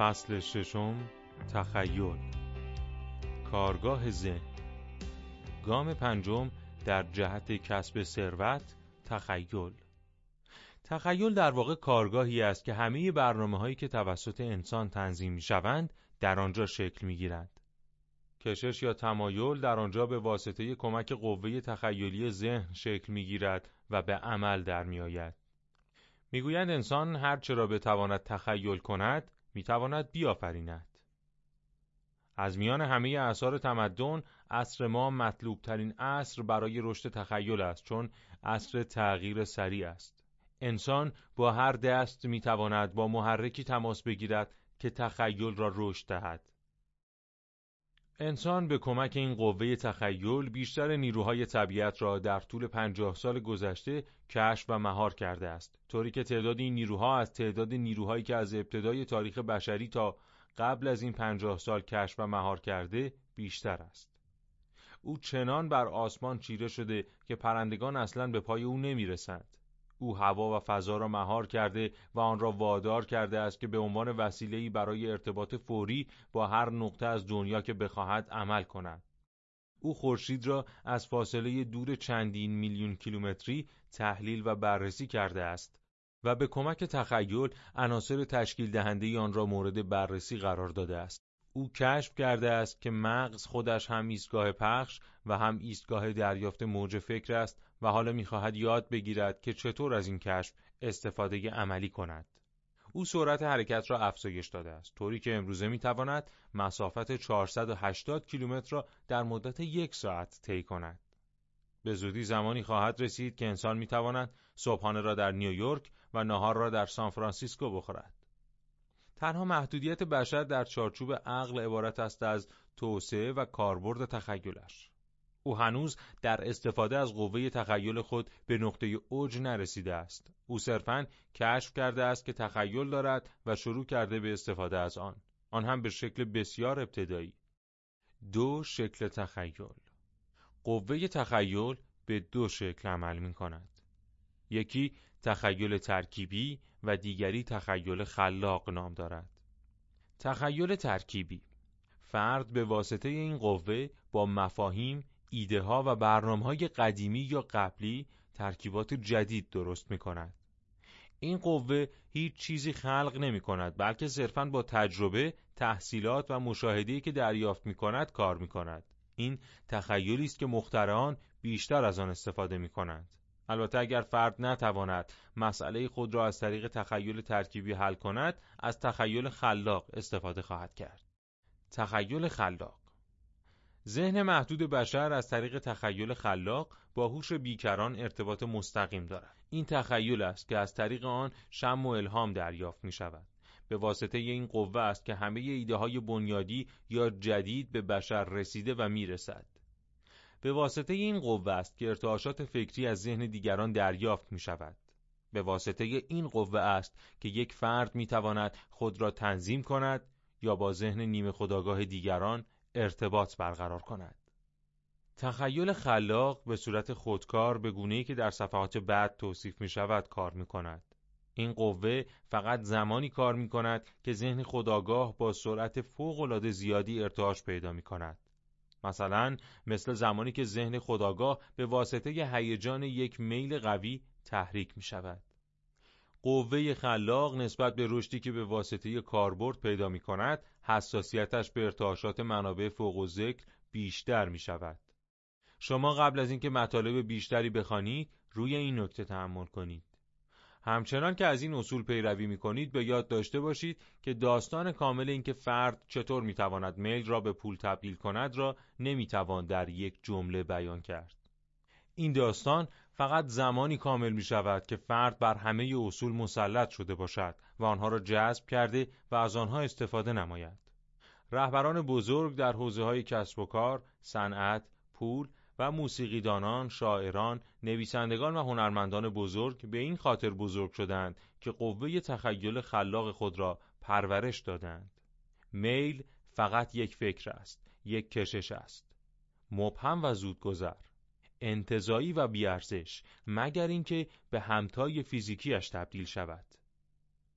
فصل ششم تخیل کارگاه ذهن گام پنجم در جهت کسب ثروت تخیل تخیل در واقع کارگاهی است که همه برنامه هایی که توسط انسان تنظیم می شوند در آنجا شکل می گیرند. کشش یا تمایل در آنجا به واسطه کمک قوه تخیلی ذهن شکل می گیرد و به عمل در می آید. می‌گویند انسان هر چرا بتواند تخیل کند می‌تواند بیافریند. از میان همه اثار تمدن عصر ما مطلوب ترین عصر برای رشد تخیل است چون عصر تغییر سریع است. انسان با هر دست می‌تواند با محرکی تماس بگیرد که تخیل را رشد دهد. انسان به کمک این قوه تخیل بیشتر نیروهای طبیعت را در طول پنجاه سال گذشته کشف و مهار کرده است. طوری که تعداد این نیروها از تعداد نیروهایی که از ابتدای تاریخ بشری تا قبل از این پنجاه سال کشف و مهار کرده بیشتر است. او چنان بر آسمان چیره شده که پرندگان اصلا به پای او نمی‌رسند. او هوا و فضا را مهار کرده و آن را وادار کرده است که به عنوان وسیله‌ای برای ارتباط فوری با هر نقطه از دنیا که بخواهد عمل کند. او خورشید را از فاصله دور چندین میلیون کیلومتری تحلیل و بررسی کرده است و به کمک تخیل عناصر تشکیل دهنده آن را مورد بررسی قرار داده است. او کشف کرده است که مغز خودش هم ایستگاه پخش و هم ایستگاه دریافت موج فکر است و حالا می‌خواهد یاد بگیرد که چطور از این کشف استفاده عملی کند. او سرعت حرکت را افزایش داده است طوری که امروزه می‌تواند مسافت 480 کیلومتر را در مدت یک ساعت طی کند. به زودی زمانی خواهد رسید که انسان می‌تواند صبحانه را در نیویورک و نهار را در سانفرانسیسکو بخورد. تنها محدودیت بشر در چارچوب عقل عبارت است از توسعه و کاربرد تخیلش. او هنوز در استفاده از قوه تخیل خود به نقطه اوج نرسیده است. او صرفاً کشف کرده است که تخیل دارد و شروع کرده به استفاده از آن. آن هم به شکل بسیار ابتدایی. دو شکل تخیل قوه تخیل به دو شکل عمل می کند. یکی تخیل ترکیبی و دیگری تخیل خلاق نام دارد. تخیل ترکیبی فرد به واسطه این قوه با مفاهیم، ایده ها و برنامه های قدیمی یا قبلی ترکیبات جدید درست می کند. این قوه هیچ چیزی خلق نمی کند بلکه صرفاً با تجربه، تحصیلات و مشاهده‌ای که دریافت می کند کار می کند. این تخیلی است که مخترعان بیشتر از آن استفاده می کنند. البته اگر فرد نتواند مسئله خود را از طریق تخیل ترکیبی حل کند از تخیل خلاق استفاده خواهد کرد تخیل خلاق ذهن محدود بشر از طریق تخیل خلاق با هوش بیکران ارتباط مستقیم دارد این تخیل است که از طریق آن شم و الهام دریافت می شود به واسطه این قوه است که همه ایده های بنیادی یا جدید به بشر رسیده و می رسد. به واسطه این قوه است که ارتعاشات فکری از ذهن دیگران دریافت می شود. به واسطه این قوه است که یک فرد می تواند خود را تنظیم کند یا با ذهن نیمه خداگاه دیگران ارتباط برقرار کند. تخیل خلاق به صورت خودکار به گونه‌ای که در صفحات بعد توصیف می شود کار می کند. این قوه فقط زمانی کار می کند که ذهن خداگاه با سرعت فوق زیادی ارتعاش پیدا می کند. مثلا مثل زمانی که ذهن خداگاه به واسطه هیجان یک میل قوی تحریک می شود. قوه خلاق نسبت به رشدی که به واسطه کاربرد پیدا می کند حساسیتش به ارتعاشات منابع فوق و ذکر بیشتر می شود. شما قبل از اینکه مطالب بیشتری بخوانید روی این نکته تحمل کنید. همچنان که از این اصول پیروی می کنید به یاد داشته باشید که داستان کامل اینکه فرد چطور می تواند میل را به پول تبدیل کند را نمی توان در یک جمله بیان کرد. این داستان فقط زمانی کامل می شود که فرد بر همه اصول مسلط شده باشد و آنها را جذب کرده و از آنها استفاده نماید. رهبران بزرگ در حوزه های کسب و کار، صنعت، پول و موسیقیدانان، شاعران، نویسندگان و هنرمندان بزرگ به این خاطر بزرگ شدند که قوه تخیل خلاق خود را پرورش دادند. میل فقط یک فکر است، یک کشش است. مبهم و زودگذر. انتظایی و بیارزش مگر اینکه به همتای فیزیکیش تبدیل شود.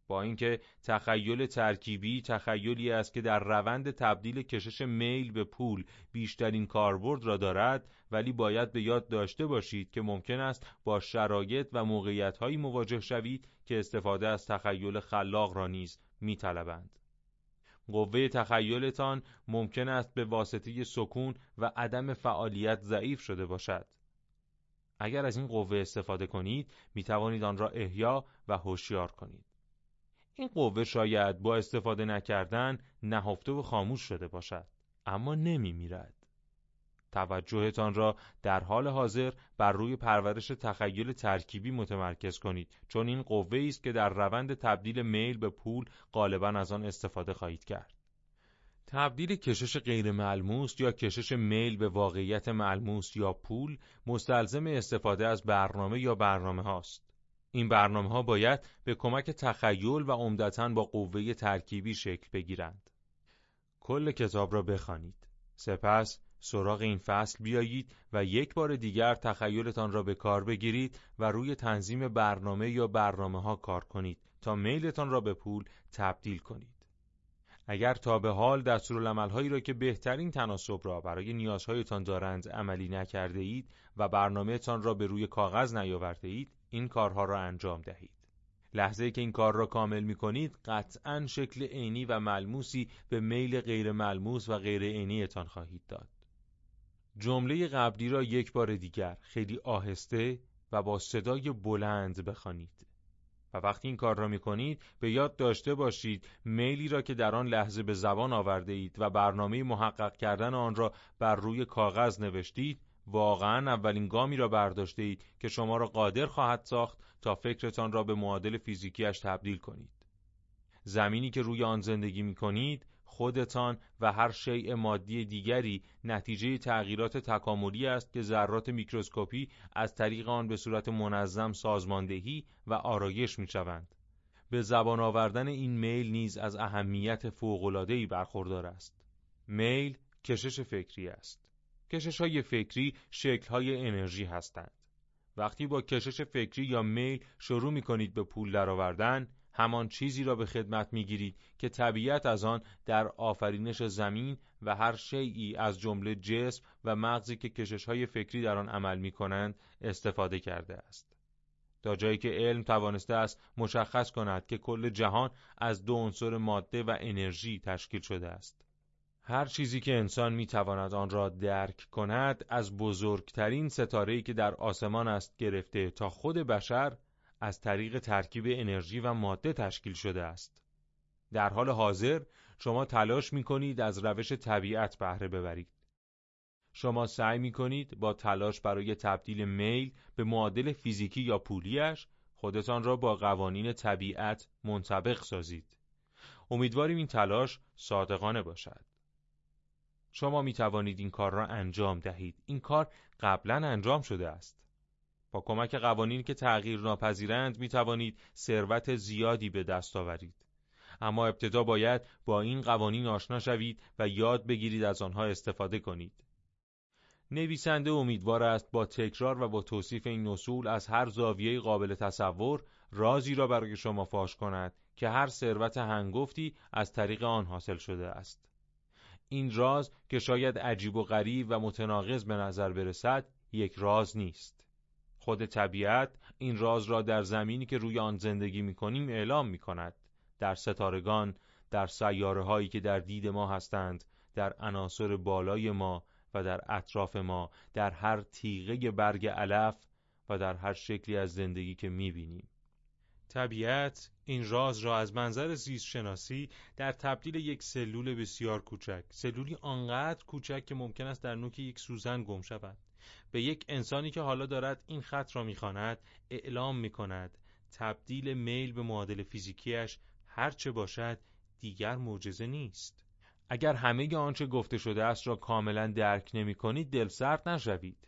با اینکه تخیل ترکیبی تخیلی است که در روند تبدیل کشش میل به پول بیشترین کاربرد را دارد ولی باید به یاد داشته باشید که ممکن است با شرایط و موقعیت‌هایی مواجه شوید که استفاده از تخیل خلاق را نیز می‌طلبند. قوه تخیلتان ممکن است به واسطه سکون و عدم فعالیت ضعیف شده باشد. اگر از این قوه استفاده کنید می توانید آن را احیا و هوشیار کنید. این قوه شاید با استفاده نکردن نهفته و خاموش شده باشد اما نمی میرد. توجهتان را در حال حاضر بر روی پرورش تخیل ترکیبی متمرکز کنید چون این قوه است که در روند تبدیل میل به پول غالبا از آن استفاده خواهید کرد. تبدیل کشش غیر ملموس یا کشش میل به واقعیت ملموس یا پول مستلزم استفاده از برنامه یا برنامه هاست. این برنامه ها باید به کمک تخیل و عمدتا با قوه ترکیبی شکل بگیرند. کل کتاب را بخوانید. سپس سراغ این فصل بیایید و یک بار دیگر تخیلتان را به کار بگیرید و روی تنظیم برنامه یا برنامه ها کار کنید تا میلتان را به پول تبدیل کنید. اگر تا به حال دستورالعملهایی را که بهترین تناسب را برای نیازهایتان دارند عملی نکرده اید و برنامهتان را به روی کاغذ نیاورده اید این کارها را انجام دهید لحظه که این کار را کامل می کنید قطعا شکل عینی و ملموسی به میل غیر ملموس و غیر عینیتان خواهید داد جمله قبلی را یک بار دیگر خیلی آهسته و با صدای بلند بخوانید. و وقتی این کار را می کنید به یاد داشته باشید میلی را که در آن لحظه به زبان آورده اید و برنامه محقق کردن آن را بر روی کاغذ نوشتید واقعا اولین گامی را برداشته اید که شما را قادر خواهد ساخت تا فکرتان را به معادل فیزیکیش تبدیل کنید. زمینی که روی آن زندگی می کنید خودتان و هر شیء مادی دیگری نتیجه تغییرات تکاملی است که ذرات میکروسکوپی از طریق آن به صورت منظم سازماندهی و آرایش می‌شوند. به زبان آوردن این میل نیز از اهمیت فوق‌العاده‌ای برخوردار است. میل کشش فکری است. کشش های فکری شکل های انرژی هستند. وقتی با کشش فکری یا میل شروع می کنید به پول درآوردن همان چیزی را به خدمت می‌گیرید که طبیعت از آن در آفرینش زمین و هر شیعی از جمله جسم و مغزی که کشش های فکری در آن عمل می کنند استفاده کرده است. تا جایی که علم توانسته است مشخص کند که کل جهان از دو عنصر ماده و انرژی تشکیل شده است. هر چیزی که انسان می تواند آن را درک کند از بزرگترین ستاره‌ای که در آسمان است گرفته تا خود بشر از طریق ترکیب انرژی و ماده تشکیل شده است. در حال حاضر شما تلاش می کنید از روش طبیعت بهره ببرید. شما سعی می کنید با تلاش برای تبدیل میل به معادل فیزیکی یا پولیش خودتان را با قوانین طبیعت منطبق سازید. امیدواریم این تلاش صادقانه باشد. شما می توانید این کار را انجام دهید. این کار قبلا انجام شده است. با کمک قوانین که تغییر ناپذیرند می توانید ثروت زیادی به دست آورید. اما ابتدا باید با این قوانین آشنا شوید و یاد بگیرید از آنها استفاده کنید. نویسنده امیدوار است با تکرار و با توصیف این اصول از هر زاویه قابل تصور رازی را برای شما فاش کند که هر ثروت هنگفتی از طریق آن حاصل شده است. این راز که شاید عجیب و غریب و متناقض به نظر برسد یک راز نیست. خود طبیعت این راز را در زمینی که روی آن زندگی می کنیم اعلام می کند. در ستارگان، در سیاره هایی که در دید ما هستند، در عناصر بالای ما و در اطراف ما، در هر تیغه برگ علف و در هر شکلی از زندگی که می بینیم. طبیعت این راز را از منظر زیست شناسی در تبدیل یک سلول بسیار کوچک، سلولی آنقدر کوچک که ممکن است در نوک یک سوزن گم شود. به یک انسانی که حالا دارد این خط را می‌خواند اعلام می‌کند. تبدیل میل به معادل فیزیکیش هرچه باشد دیگر معجزه نیست. اگر همه آنچه گفته شده است را کاملا درک نمی کنید دل سرد نشوید.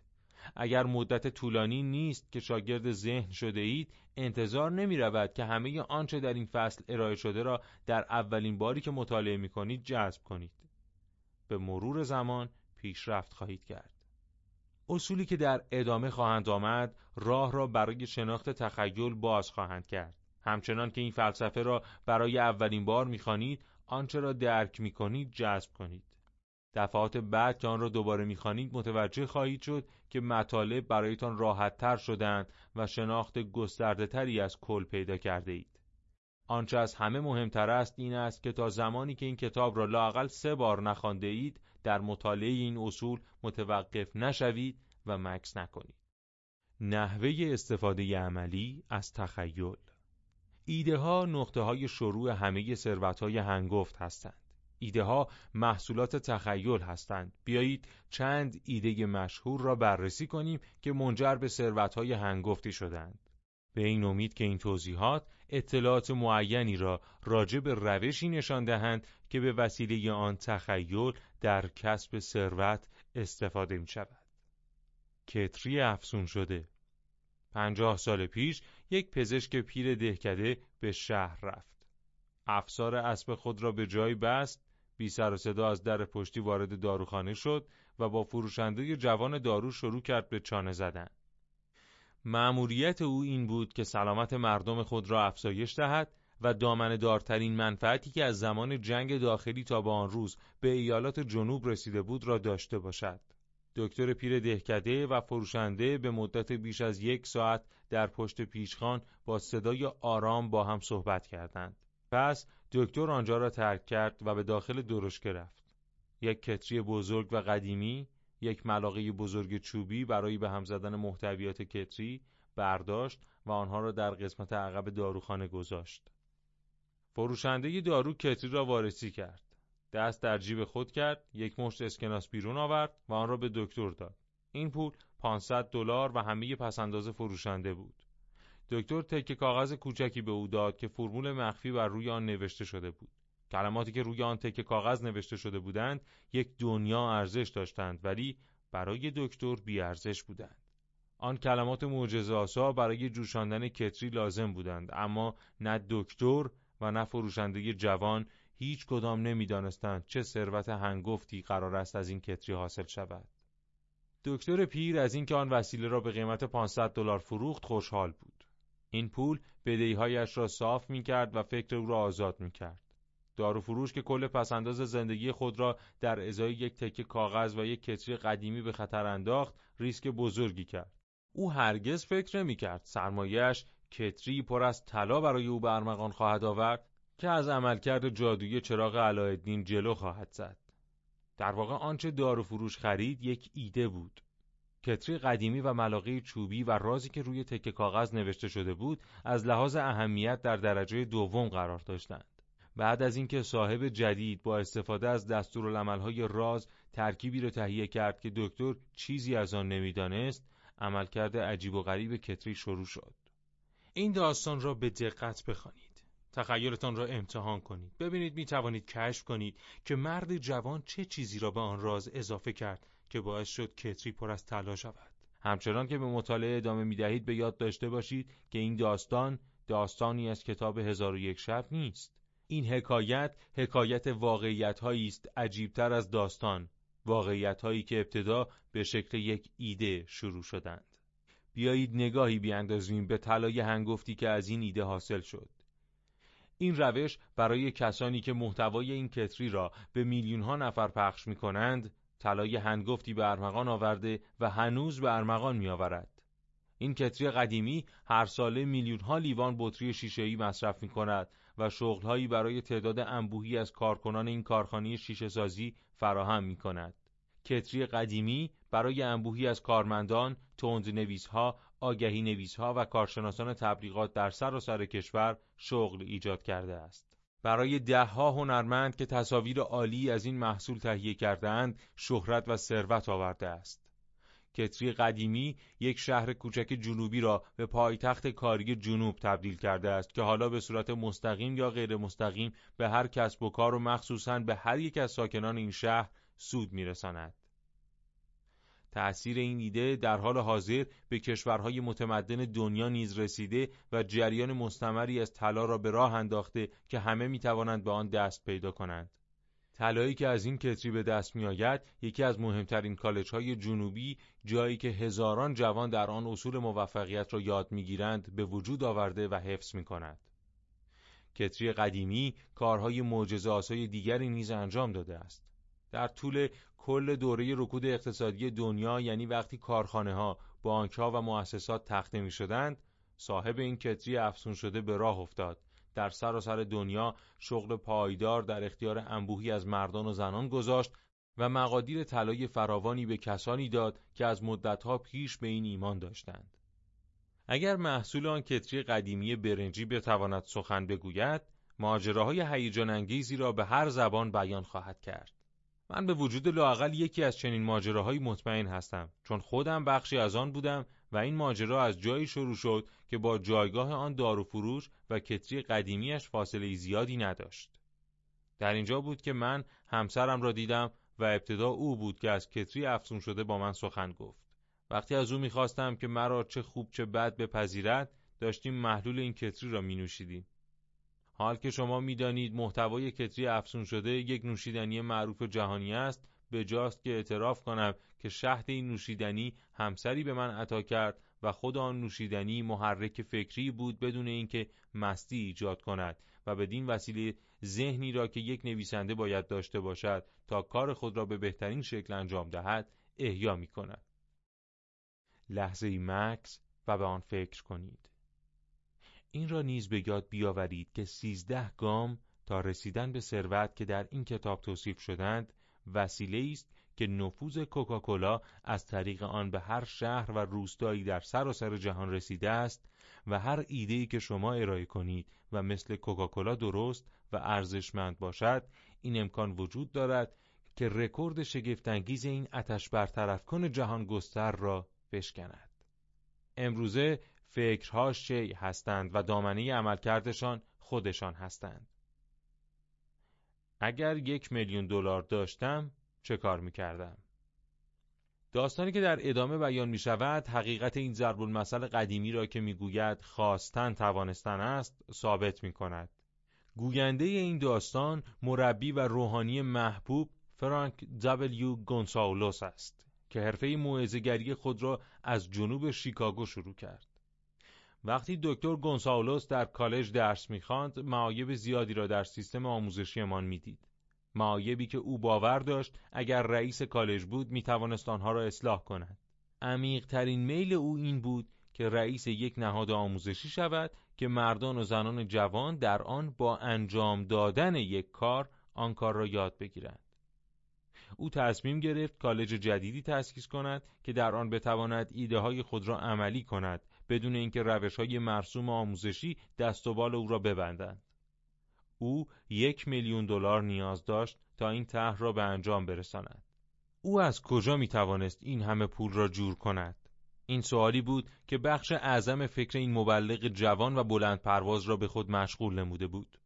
اگر مدت طولانی نیست که شاگرد ذهن شده اید انتظار نمی رود که همه آنچه در این فصل ارائه شده را در اولین باری که مطالعه می کنید جذب کنید. به مرور زمان پیشرفت خواهید کرد. اصولی که در ادامه خواهند آمد راه را برای شناخت تخیل باز خواهند کرد همچنان که این فلسفه را برای اولین بار می‌خوانید آنچه را درک می‌کنید جذب کنید دفعات بعد که آن را دوباره می‌خوانید متوجه خواهید شد که مطالب برایتان راحت تر شدند و شناخت گسترده تری از کل پیدا کرده اید. آنچه از همه مهمتر است این است که تا زمانی که این کتاب را لاقل سه بار نخوانده اید در مطالعه این اصول متوقف نشوید و مکس نکنید. نحوه استفاده عملی از تخیل ایده ها نقطه های شروع همه ثروت های هنگفت هستند. ایده ها محصولات تخیل هستند. بیایید چند ایده مشهور را بررسی کنیم که منجر به ثروت های هنگفتی شدند. به این امید که این توضیحات اطلاعات معینی را راجع به روشی نشان دهند که به وسیله آن تخیل در کسب ثروت استفاده می شود. کتری افسون شده پنجاه سال پیش یک پزشک پیر دهکده به شهر رفت. افسار اسب خود را به جای بست، بی سر و صدا از در پشتی وارد داروخانه شد و با فروشنده جوان دارو شروع کرد به چانه زدن. مأموریت او این بود که سلامت مردم خود را افزایش دهد و دامن دارترین منفعتی که از زمان جنگ داخلی تا به آن روز به ایالات جنوب رسیده بود را داشته باشد. دکتر پیر دهکده و فروشنده به مدت بیش از یک ساعت در پشت پیشخان با صدای آرام با هم صحبت کردند. پس دکتر آنجا را ترک کرد و به داخل درشکه رفت. یک کتری بزرگ و قدیمی، یک ملاقه بزرگ چوبی برای به هم زدن محتویات کتری برداشت و آنها را در قسمت عقب داروخانه گذاشت. فروشنده دارو کتری را وارسی کرد. دست در جیب خود کرد، یک مشت اسکناس بیرون آورد و آن را به دکتر داد. این پول 500 دلار و همه پسنداز فروشنده بود. دکتر تکه کاغذ کوچکی به او داد که فرمول مخفی بر روی آن نوشته شده بود. کلماتی که روی آن تکه کاغذ نوشته شده بودند یک دنیا ارزش داشتند ولی برای دکتر بی ارزش بودند. آن کلمات معجزه آسا برای جوشاندن کتری لازم بودند اما نه دکتر و نه فروشنده جوان هیچ کدام نمی‌دانستند چه ثروت هنگفتی قرار است از این کتری حاصل شود. دکتر پیر از اینکه آن وسیله را به قیمت 500 دلار فروخت خوشحال بود. این پول بدهیهایش را صاف می کرد و فکر او را آزاد می کرد. دارو فروش که کل پسنداز زندگی خود را در ازای یک تکه کاغذ و یک کتری قدیمی به خطر انداخت ریسک بزرگی کرد. او هرگز فکر نمی کرد سرمایهش کتری پر از طلا برای او برمغان خواهد آورد که از عملکرد جادویی چراغ علایالدین جلو خواهد زد. در واقع آنچه دارو فروش خرید یک ایده بود. کتری قدیمی و ملاقه چوبی و رازی که روی تکه کاغذ نوشته شده بود از لحاظ اهمیت در درجه دوم قرار داشتند. بعد از اینکه صاحب جدید با استفاده از دستورالعملهای راز ترکیبی را تهیه کرد که دکتر چیزی از آن نمی‌دانست، عملکرد عجیب و غریب کتری شروع شد. این داستان را به دقت بخوانید. تخیلتان را امتحان کنید. ببینید می توانید کشف کنید که مرد جوان چه چیزی را به آن راز اضافه کرد که باعث شد کتری پر از طلا شود. همچنان که به مطالعه ادامه می دهید به یاد داشته باشید که این داستان داستانی از کتاب هزار و یک شب نیست. این حکایت حکایت واقعیت هایی است عجیبتر از داستان. واقعیت هایی که ابتدا به شکل یک ایده شروع شدند. بیایید نگاهی بیاندازیم به طلای هنگفتی که از این ایده حاصل شد این روش برای کسانی که محتوای این کتری را به میلیون ها نفر پخش می کنند طلای هنگفتی به ارمغان آورده و هنوز به ارمغان می آورد. این کتری قدیمی هر ساله میلیون ها لیوان بطری شیشه‌ای مصرف می کند و شغلهایی برای تعداد انبوهی از کارکنان این کارخانه شیشه سازی فراهم می کند. کتری قدیمی برای انبوهی از کارمندان، نویسها، آگهی نویسها و کارشناسان تبلیغات در سراسر سر کشور شغل ایجاد کرده است. برای دهها هنرمند که تصاویر عالی از این محصول تهیه کردهاند شهرت و ثروت آورده است. کتری قدیمی یک شهر کوچک جنوبی را به پایتخت کاری جنوب تبدیل کرده است که حالا به صورت مستقیم یا غیر مستقیم به هر کسب و کار و مخصوصاً به هر یک از ساکنان این شهر سود میرساند. تأثیر این ایده در حال حاضر به کشورهای متمدن دنیا نیز رسیده و جریان مستمری از طلا را به راه انداخته که همه می توانند به آن دست پیدا کنند. طلایی که از این کتری به دست می آید یکی از مهمترین کالج های جنوبی جایی که هزاران جوان در آن اصول موفقیت را یاد می گیرند به وجود آورده و حفظ می کند. کتری قدیمی کارهای معجزه‌آسای دیگری نیز انجام داده است. در طول کل دوره رکود اقتصادی دنیا یعنی وقتی کارخانه ها، بانک ها و مؤسسات تخته می شدند، صاحب این کتری افسون شده به راه افتاد. در سراسر دنیا شغل پایدار در اختیار انبوهی از مردان و زنان گذاشت و مقادیر طلای فراوانی به کسانی داد که از مدتها پیش به این ایمان داشتند. اگر محصول آن کتری قدیمی برنجی بتواند سخن بگوید، ماجراهای هیجان انگیزی را به هر زبان بیان خواهد کرد. من به وجود لاقل یکی از چنین ماجراهایی مطمئن هستم چون خودم بخشی از آن بودم و این ماجرا از جایی شروع شد که با جایگاه آن دارو فروش و کتری قدیمیش فاصله زیادی نداشت. در اینجا بود که من همسرم را دیدم و ابتدا او بود که از کتری افزون شده با من سخن گفت. وقتی از او می‌خواستم که مرا چه خوب چه بد بپذیرد داشتیم محلول این کتری را می نوشیدیم. حال که شما می‌دانید محتوای کتری افسون شده یک نوشیدنی معروف جهانی است به جاست که اعتراف کنم که شهد این نوشیدنی همسری به من عطا کرد و خود آن نوشیدنی محرک فکری بود بدون اینکه مستی ایجاد کند و بدین وسیله ذهنی را که یک نویسنده باید داشته باشد تا کار خود را به بهترین شکل انجام دهد احیا می کند. لحظه ای مکس و به آن فکر کنید. این را نیز به یاد بیاورید که سیزده گام تا رسیدن به ثروت که در این کتاب توصیف شدند وسیله است که نفوذ کوکاکولا از طریق آن به هر شهر و روستایی در سراسر سر جهان رسیده است و هر ایده‌ای که شما ارائه کنید و مثل کوکاکولا درست و ارزشمند باشد این امکان وجود دارد که رکورد شگفتانگیز این آتش برطرف کن جهان گستر را بشکند. امروزه فکرهاش شی هستند و دامنه عملکردشان خودشان هستند اگر یک میلیون دلار داشتم چه کار می‌کردم؟ داستانی که در ادامه بیان می شود حقیقت این ضرب المثل قدیمی را که می‌گوید خواستن توانستن است ثابت می کند. گوینده این داستان مربی و روحانی محبوب فرانک دبلیو گونساولوس است که حرفه موعظه‌گری خود را از جنوب شیکاگو شروع کرد. وقتی دکتر گونساولوس در کالج درس می‌خواند معایب زیادی را در سیستم آموزشیمان می‌دید. معایبی که او باور داشت اگر رئیس کالج بود می‌توانست آنها را اصلاح کند. عمیقترین میل او این بود که رئیس یک نهاد آموزشی شود که مردان و زنان جوان در آن با انجام دادن یک کار آن کار را یاد بگیرند. او تصمیم گرفت کالج جدیدی تأسیس کند که در آن بتواند ایده های خود را عملی کند بدون اینکه روش های مرسوم آموزشی دست و بال او را ببندند. او یک میلیون دلار نیاز داشت تا این طرح را به انجام برساند. او از کجا می توانست این همه پول را جور کند؟ این سوالی بود که بخش اعظم فکر این مبلغ جوان و بلند پرواز را به خود مشغول نموده بود.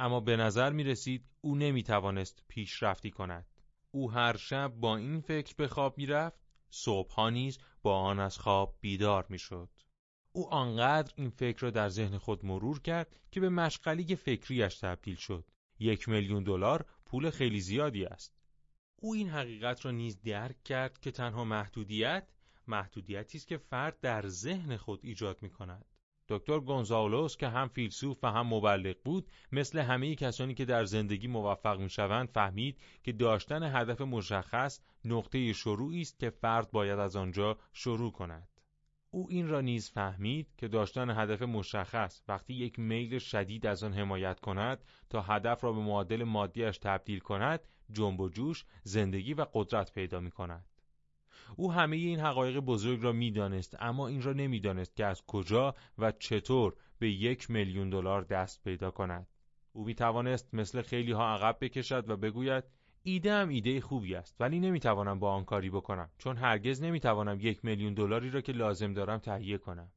اما به نظر می رسید او نمی توانست پیشرفتی کند. او هر شب با این فکر به خواب می رفت صبحها نیز با آن از خواب بیدار می‌شد. او آنقدر این فکر را در ذهن خود مرور کرد که به مشغله فکریش تبدیل شد. یک میلیون دلار پول خیلی زیادی است. او این حقیقت را نیز درک کرد که تنها محدودیت محدودیتی است که فرد در ذهن خود ایجاد می کند. دکتر گونزالوس که هم فیلسوف و هم مبلغ بود مثل همه کسانی که در زندگی موفق می‌شوند فهمید که داشتن هدف مشخص نقطه شروعی است که فرد باید از آنجا شروع کند. او این را نیز فهمید که داشتن هدف مشخص وقتی یک میل شدید از آن حمایت کند تا هدف را به معادل مادیش تبدیل کند جنب و جوش زندگی و قدرت پیدا می کند او همه این حقایق بزرگ را می‌دانست اما این را نمی‌دانست که از کجا و چطور به یک میلیون دلار دست پیدا کند. او می توانست مثل خیلی ها عقب بکشد و بگوید ایده هم ایده خوبی است ولی نمی‌توانم با آن کاری بکنم چون هرگز نمی‌توانم یک میلیون دلاری را که لازم دارم تهیه کنم.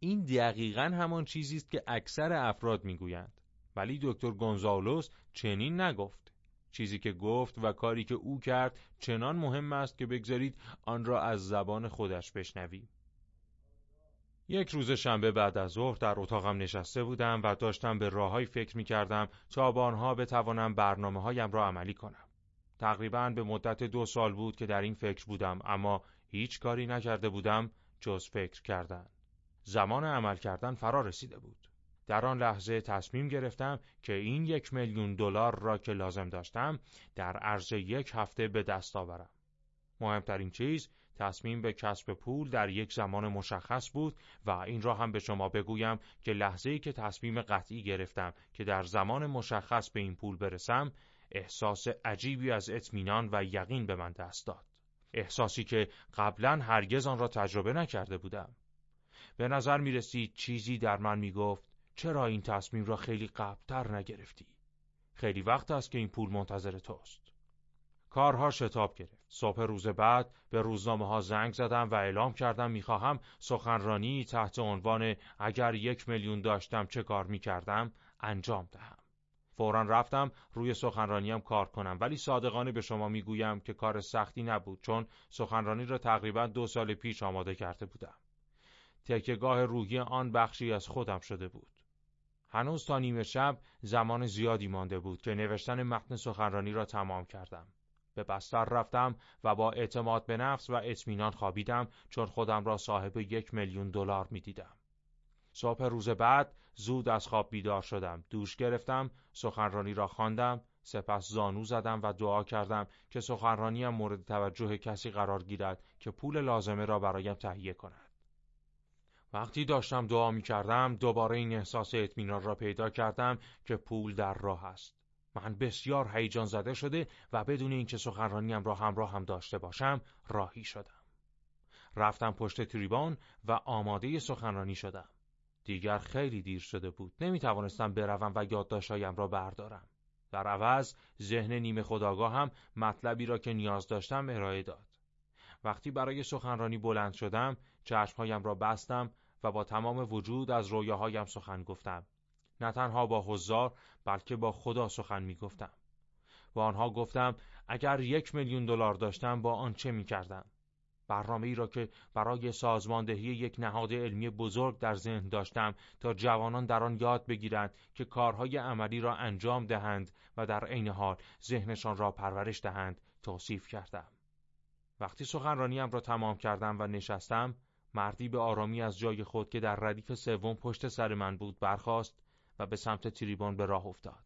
این دقیقا همان چیزی است که اکثر افراد می‌گویند. ولی دکتر گونزالوس چنین نگفت. چیزی که گفت و کاری که او کرد چنان مهم است که بگذارید آن را از زبان خودش بشنویم. یک روز شنبه بعد از ظهر در اتاقم نشسته بودم و داشتم به راههایی فکر می کردم تا با آنها بتوانم برنامه هایم را عملی کنم. تقریبا به مدت دو سال بود که در این فکر بودم اما هیچ کاری نکرده بودم جز فکر کردن. زمان عمل کردن فرا رسیده بود. در آن لحظه تصمیم گرفتم که این یک میلیون دلار را که لازم داشتم در عرض یک هفته به دست آورم. مهمترین چیز تصمیم به کسب پول در یک زمان مشخص بود و این را هم به شما بگویم که لحظه ای که تصمیم قطعی گرفتم که در زمان مشخص به این پول برسم احساس عجیبی از اطمینان و یقین به من دست داد. احساسی که قبلا هرگز آن را تجربه نکرده بودم. به نظر می رسید چیزی در من می گفت چرا این تصمیم را خیلی قبلتر نگرفتی؟ خیلی وقت است که این پول منتظر توست. کارها شتاب گرفت. صبح روز بعد به روزنامه ها زنگ زدم و اعلام کردم می‌خواهم سخنرانی تحت عنوان اگر یک میلیون داشتم چه کار می‌کردم انجام دهم. فورا رفتم روی سخنرانیم کار کنم ولی صادقانه به شما می‌گویم که کار سختی نبود چون سخنرانی را تقریبا دو سال پیش آماده کرده بودم. تکهگاه روحی آن بخشی از خودم شده بود. هنوز تا نیمه شب زمان زیادی مانده بود که نوشتن متن سخنرانی را تمام کردم. به بستر رفتم و با اعتماد به نفس و اطمینان خوابیدم چون خودم را صاحب یک میلیون دلار می‌دیدم. صبح روز بعد زود از خواب بیدار شدم. دوش گرفتم، سخنرانی را خواندم، سپس زانو زدم و دعا کردم که سخنرانیم مورد توجه کسی قرار گیرد که پول لازمه را برایم تهیه کند. وقتی داشتم دعا می کردم دوباره این احساس اطمینان را پیدا کردم که پول در راه است. من بسیار هیجان زده شده و بدون اینکه سخنرانیم را همراه هم داشته باشم راهی شدم. رفتم پشت تریبان و آماده سخنرانی شدم. دیگر خیلی دیر شده بود. نمی توانستم بروم و یادداشتهایم را بردارم. در عوض ذهن نیمه خداگاه هم مطلبی را که نیاز داشتم ارائه داد. وقتی برای سخنرانی بلند شدم چشمهایم را بستم و با تمام وجود از رویاهایم سخن گفتم. نه تنها با حضار بلکه با خدا سخن می گفتم. با آنها گفتم اگر یک میلیون دلار داشتم با آن چه می کردم؟ برنامه ای را که برای سازماندهی یک نهاد علمی بزرگ در ذهن داشتم تا جوانان در آن یاد بگیرند که کارهای عملی را انجام دهند و در عین حال ذهنشان را پرورش دهند توصیف کردم. وقتی سخنرانیم را تمام کردم و نشستم مردی به آرامی از جای خود که در ردیف سوم پشت سر من بود برخاست و به سمت تریبان به راه افتاد.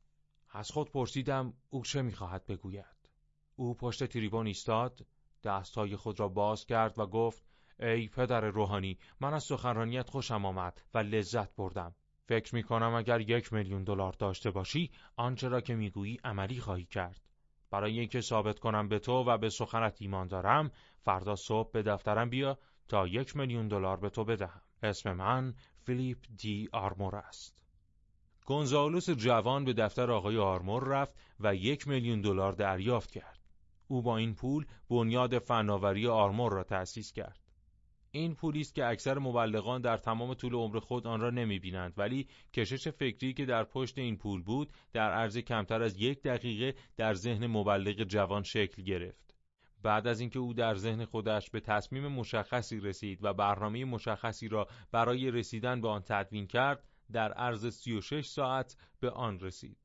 از خود پرسیدم او چه می‌خواهد بگوید. او پشت تریبان ایستاد، دستهای خود را باز کرد و گفت ای پدر روحانی من از سخنرانیت خوشم آمد و لذت بردم. فکر می کنم اگر یک میلیون دلار داشته باشی آنچه را که می‌گویی عملی خواهی کرد. برای اینکه ثابت کنم به تو و به سخنت ایمان دارم فردا صبح به دفترم بیا تا یک میلیون دلار به تو بدهم. اسم من فیلیپ دی آرمور است. گونزالوس جوان به دفتر آقای آرمور رفت و یک میلیون دلار دریافت کرد. او با این پول بنیاد فناوری آرمور را تأسیس کرد. این پولی است که اکثر مبلغان در تمام طول عمر خود آن را نمی بینند ولی کشش فکری که در پشت این پول بود در عرض کمتر از یک دقیقه در ذهن مبلغ جوان شکل گرفت. بعد از اینکه او در ذهن خودش به تصمیم مشخصی رسید و برنامه مشخصی را برای رسیدن به آن تدوین کرد در عرض 36 ساعت به آن رسید.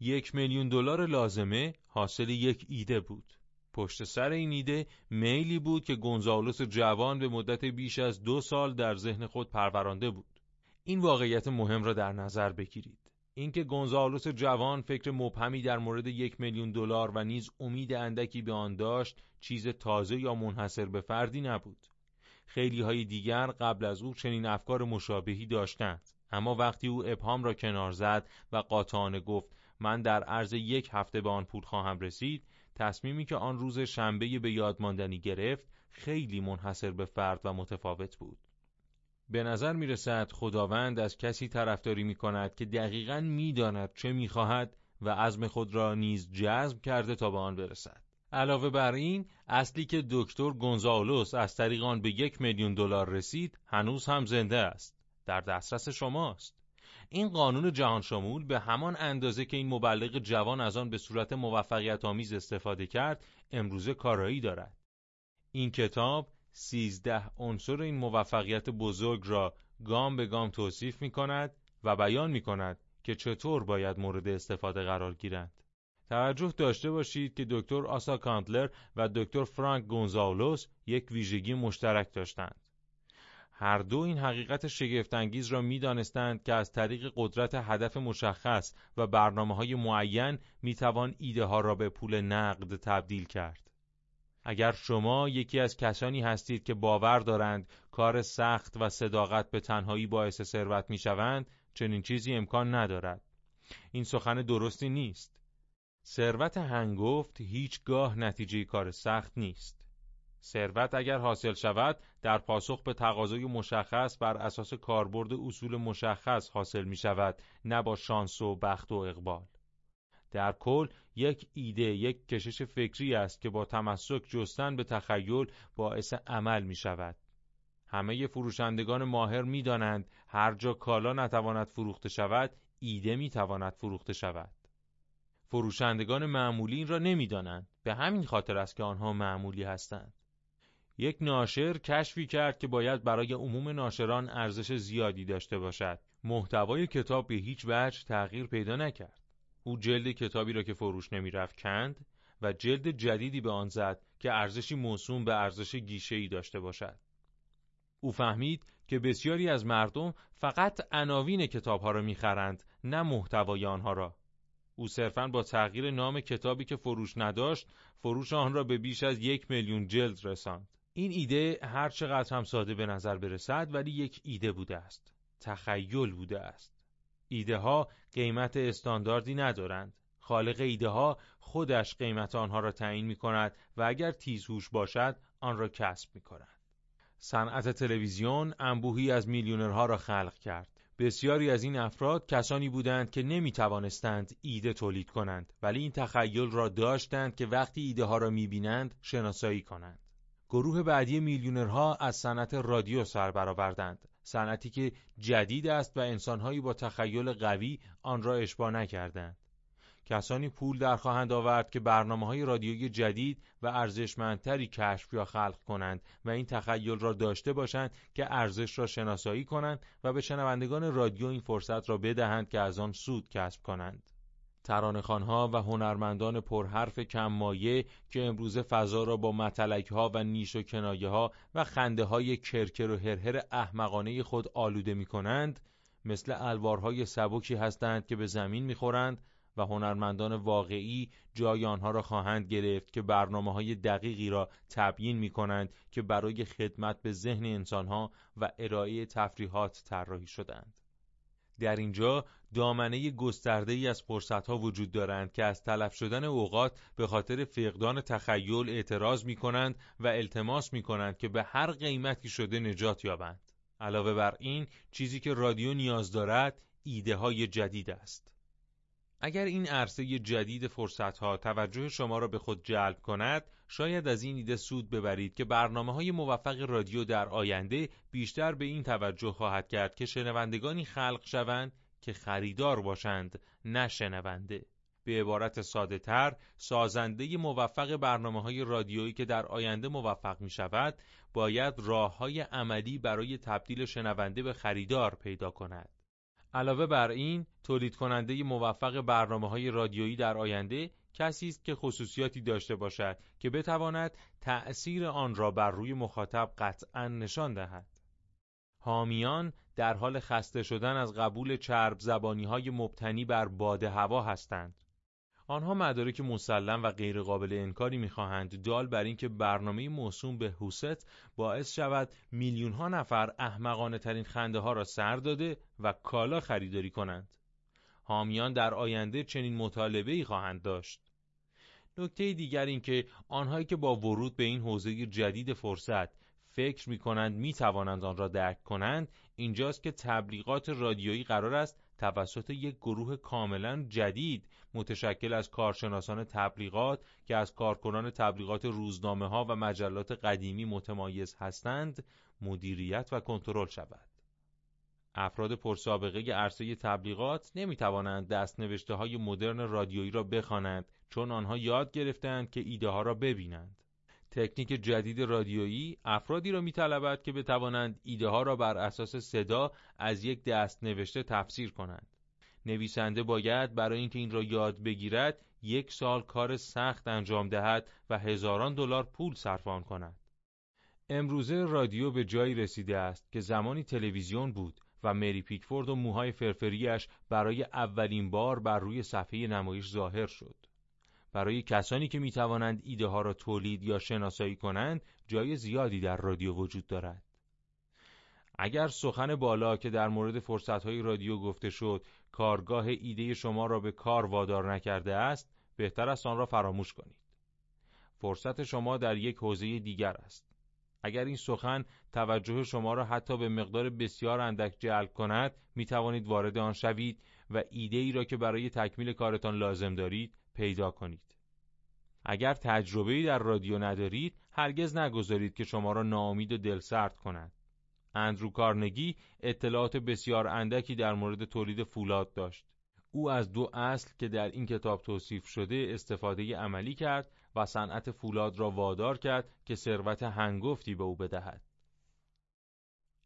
یک میلیون دلار لازمه حاصل یک ایده بود. پشت سر این ایده میلی بود که گونزالوس جوان به مدت بیش از دو سال در ذهن خود پرورانده بود. این واقعیت مهم را در نظر بگیرید. اینکه گونزالوس جوان فکر مبهمی در مورد یک میلیون دلار و نیز امید اندکی به آن داشت چیز تازه یا منحصر به فردی نبود. خیلی های دیگر قبل از او چنین افکار مشابهی داشتند. اما وقتی او ابهام را کنار زد و قاطعانه گفت من در عرض یک هفته به آن پول خواهم رسید تصمیمی که آن روز شنبه به یاد ماندنی گرفت خیلی منحصر به فرد و متفاوت بود به نظر می رسد خداوند از کسی طرفداری می کند که دقیقا می داند چه می خواهد و عزم خود را نیز جذب کرده تا به آن برسد. علاوه بر این اصلی که دکتر گونزالوس از طریق آن به یک میلیون دلار رسید هنوز هم زنده است. در دسترس شماست. این قانون جهان شمول به همان اندازه که این مبلغ جوان از آن به صورت موفقیت آمیز استفاده کرد امروزه کارایی دارد. این کتاب سیزده عنصر این موفقیت بزرگ را گام به گام توصیف می کند و بیان می کند که چطور باید مورد استفاده قرار گیرند. توجه داشته باشید که دکتر آسا کانتلر و دکتر فرانک گونزاولوس یک ویژگی مشترک داشتند. هر دو این حقیقت شگفتانگیز را می‌دانستند که از طریق قدرت هدف مشخص و برنامه های معین می‌توان ایده ها را به پول نقد تبدیل کرد. اگر شما یکی از کسانی هستید که باور دارند کار سخت و صداقت به تنهایی باعث ثروت می‌شوند، چنین چیزی امکان ندارد. این سخن درستی نیست. ثروت هنگفت هیچگاه نتیجه کار سخت نیست. ثروت اگر حاصل شود در پاسخ به تقاضای مشخص بر اساس کاربرد اصول مشخص حاصل می شود نه با شانس و بخت و اقبال در کل یک ایده یک کشش فکری است که با تمسک جستن به تخیل باعث عمل می شود همه فروشندگان ماهر می دانند هر جا کالا نتواند فروخته شود ایده می تواند فروخته شود فروشندگان معمولی این را نمی‌دانند به همین خاطر است که آنها معمولی هستند یک ناشر کشفی کرد که باید برای عموم ناشران ارزش زیادی داشته باشد. محتوای کتاب به هیچ وجه تغییر پیدا نکرد. او جلد کتابی را که فروش نمی‌رفت کند و جلد جدیدی به آن زد که ارزشی موسوم به ارزش گیشه‌ای داشته باشد. او فهمید که بسیاری از مردم فقط عناوین کتابها را می‌خرند نه محتوای آنها را. او صرفاً با تغییر نام کتابی که فروش نداشت فروش آن را به بیش از یک میلیون جلد رساند. این ایده هر چقدر هم ساده به نظر برسد ولی یک ایده بوده است. تخیل بوده است. ایده ها قیمت استانداردی ندارند. خالق ایده ها خودش قیمت آنها را تعیین می کند و اگر تیزهوش باشد آن را کسب می کند. صنعت تلویزیون انبوهی از میلیونرها را خلق کرد. بسیاری از این افراد کسانی بودند که نمی توانستند ایده تولید کنند ولی این تخیل را داشتند که وقتی ایده ها را می بینند شناسایی کنند. گروه بعدی میلیونرها از صنعت رادیو سر برآوردند صنعتی که جدید است و انسانهایی با تخیل قوی آن را اشباه نکردند کسانی پول در خواهند آورد که برنامه های رادیویی جدید و ارزشمندتری کشف یا خلق کنند و این تخیل را داشته باشند که ارزش را شناسایی کنند و به شنوندگان رادیو این فرصت را بدهند که از آن سود کسب کنند. ترانخانها و هنرمندان پرحرف کممایه که امروزه فضا را با متلک ها و نیش و کنایه ها و خنده های کرکر و هرهر احمقانه خود آلوده می کنند مثل الوارهای سبکی هستند که به زمین می‌خورند و هنرمندان واقعی جای آنها را خواهند گرفت که برنامه های دقیقی را تبیین می کنند که برای خدمت به ذهن انسانها و ارائه تفریحات طراحی شدند. در اینجا دامنه گسترده ای از فرصت ها وجود دارند که از تلف شدن اوقات به خاطر فقدان تخیل اعتراض می کنند و التماس می کنند که به هر قیمتی شده نجات یابند. علاوه بر این چیزی که رادیو نیاز دارد ایده های جدید است. اگر این عرصه جدید فرصت ها توجه شما را به خود جلب کند شاید از این ایده سود ببرید که برنامه های موفق رادیو در آینده بیشتر به این توجه خواهد کرد که شنوندگانی خلق شوند که خریدار باشند نه شنونده. به عبارت ساده تر سازنده موفق برنامه های رادیویی که در آینده موفق می شود باید راه های عملی برای تبدیل شنونده به خریدار پیدا کند. علاوه بر این تولید کننده موفق برنامه های رادیویی در آینده کسی است که خصوصیاتی داشته باشد که بتواند تأثیر آن را بر روی مخاطب قطعا نشان دهد. حامیان در حال خسته شدن از قبول چرب زبانی های مبتنی بر باد هوا هستند. آنها مدارک مسلم و غیرقابل انکاری می‌خواهند دال بر اینکه برنامه موسوم به هوست باعث شود میلیون ها نفر احمقانه ترین خنده ها را سر داده و کالا خریداری کنند. حامیان در آینده چنین مطالبه ای خواهند داشت. نکته دیگر این که آنهایی که با ورود به این حوزه جدید فرصت فکر می کنند می توانند آن را درک کنند اینجاست که تبلیغات رادیویی قرار است توسط یک گروه کاملا جدید متشکل از کارشناسان تبلیغات که از کارکنان تبلیغات روزنامه ها و مجلات قدیمی متمایز هستند مدیریت و کنترل شود. افراد پرسابقه عرصه تبلیغات نمی توانند دستنوشته های مدرن رادیویی را بخوانند چون آنها یاد گرفتند که ایده ها را ببینند. تکنیک جدید رادیویی افرادی را میطلبد که بتوانند ایده ها را بر اساس صدا از یک دست نوشته تفسیر کنند. نویسنده باید برای اینکه این را یاد بگیرد یک سال کار سخت انجام دهد و هزاران دلار پول صرف آن کند. امروزه رادیو به جایی رسیده است که زمانی تلویزیون بود و مری پیکفورد و موهای فرفریش برای اولین بار بر روی صفحه نمایش ظاهر شد. برای کسانی که می توانند ایده ها را تولید یا شناسایی کنند جای زیادی در رادیو وجود دارد. اگر سخن بالا که در مورد فرصتهای رادیو گفته شد کارگاه ایده شما را به کار وادار نکرده است بهتر است آن را فراموش کنید. فرصت شما در یک حوزه دیگر است. اگر این سخن توجه شما را حتی به مقدار بسیار اندک جلب کند می توانید وارد آن شوید و ایده ای را که برای تکمیل کارتان لازم دارید پیدا کنید. اگر تجربه در رادیو ندارید هرگز نگذارید که شما را ناامید و دلسرد کند اندرو کارنگی اطلاعات بسیار اندکی در مورد تولید فولاد داشت. او از دو اصل که در این کتاب توصیف شده استفاده عملی کرد و صنعت فولاد را وادار کرد که ثروت هنگفتی به او بدهد.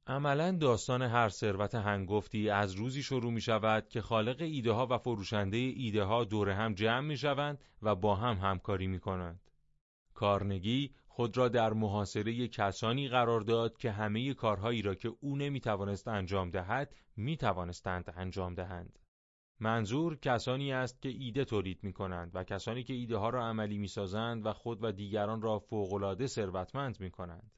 عملا داستان هر ثروت هنگفتی از روزی شروع می شود که خالق ایده ها و فروشنده ایده ها دور هم جمع می شوند و با هم همکاری می کنند. کارنگی خود را در محاصره کسانی قرار داد که همه کارهایی را که او نمی توانست انجام دهد می توانستند انجام دهند. منظور کسانی است که ایده تولید می کنند و کسانی که ایده ها را عملی می سازند و خود و دیگران را فوقالعاده ثروتمند می کنند.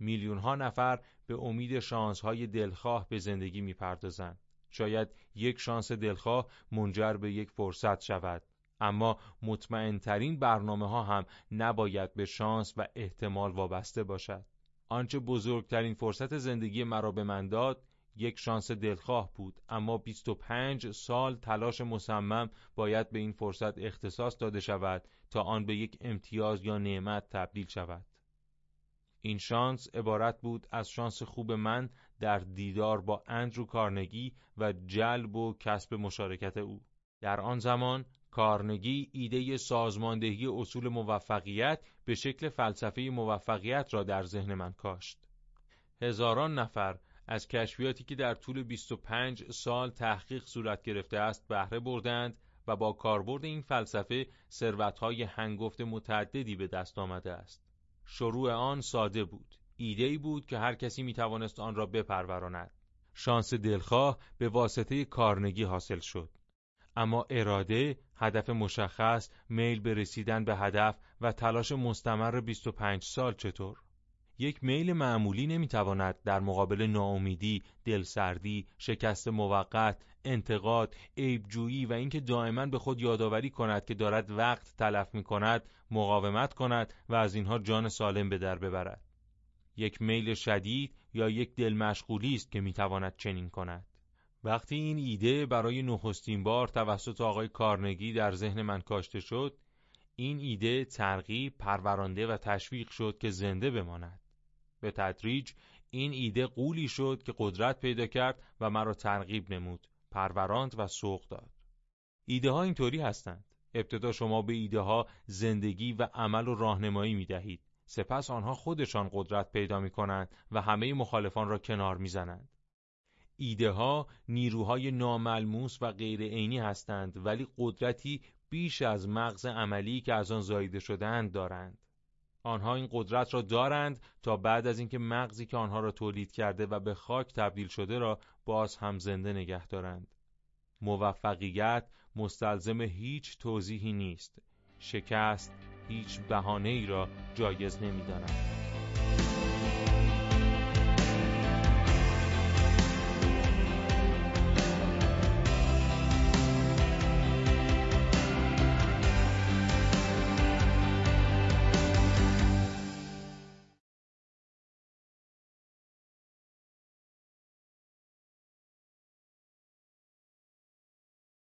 میلیون ها نفر به امید شانس های دلخواه به زندگی می پردازند. شاید یک شانس دلخواه منجر به یک فرصت شود اما مطمئنترین برنامه ها هم نباید به شانس و احتمال وابسته باشد. آنچه بزرگترین فرصت زندگی مرا به من داد یک شانس دلخواه بود اما 25 سال تلاش مصمم باید به این فرصت اختصاص داده شود تا آن به یک امتیاز یا نعمت تبدیل شود این شانس عبارت بود از شانس خوب من در دیدار با اندرو کارنگی و جلب و کسب مشارکت او در آن زمان کارنگی ایده سازماندهی اصول موفقیت به شکل فلسفه موفقیت را در ذهن من کاشت. هزاران نفر از کشفیاتی که در طول 25 سال تحقیق صورت گرفته است بهره بردند و با کاربرد این فلسفه ثروت‌های هنگفت متعددی به دست آمده است. شروع آن ساده بود. ایده‌ای بود که هر کسی می توانست آن را بپروراند. شانس دلخواه به واسطه کارنگی حاصل شد. اما اراده، هدف مشخص، میل به رسیدن به هدف و تلاش مستمر 25 سال چطور؟ یک میل معمولی نمی‌تواند در مقابل ناامیدی، دلسردی، شکست موقت، انتقاد، عیبجویی و اینکه دائما به خود یادآوری کند که دارد وقت تلف می کند، مقاومت کند و از اینها جان سالم به در ببرد. یک میل شدید یا یک دل مشغولی است که می‌تواند چنین کند. وقتی این ایده برای نخستین بار توسط آقای کارنگی در ذهن من کاشته شد این ایده ترغیب پرورانده و تشویق شد که زنده بماند به تدریج این ایده قولی شد که قدرت پیدا کرد و مرا ترغیب نمود پروراند و سوق داد. ایده ها اینطوری هستند. ابتدا شما به ایده ها زندگی و عمل و راهنمایی می دهید سپس آنها خودشان قدرت پیدا می کنند و همه مخالفان را کنار می زنند. ایده ها نیروهای ناملموس و غیر عینی هستند ولی قدرتی بیش از مغز عملی که از آن زایده شدهاند دارند. آنها این قدرت را دارند تا بعد از اینکه مغزی که آنها را تولید کرده و به خاک تبدیل شده را باز هم زنده نگه دارند. موفقیت مستلزم هیچ توضیحی نیست. شکست هیچ بهانه ای را جایز نمی‌دانند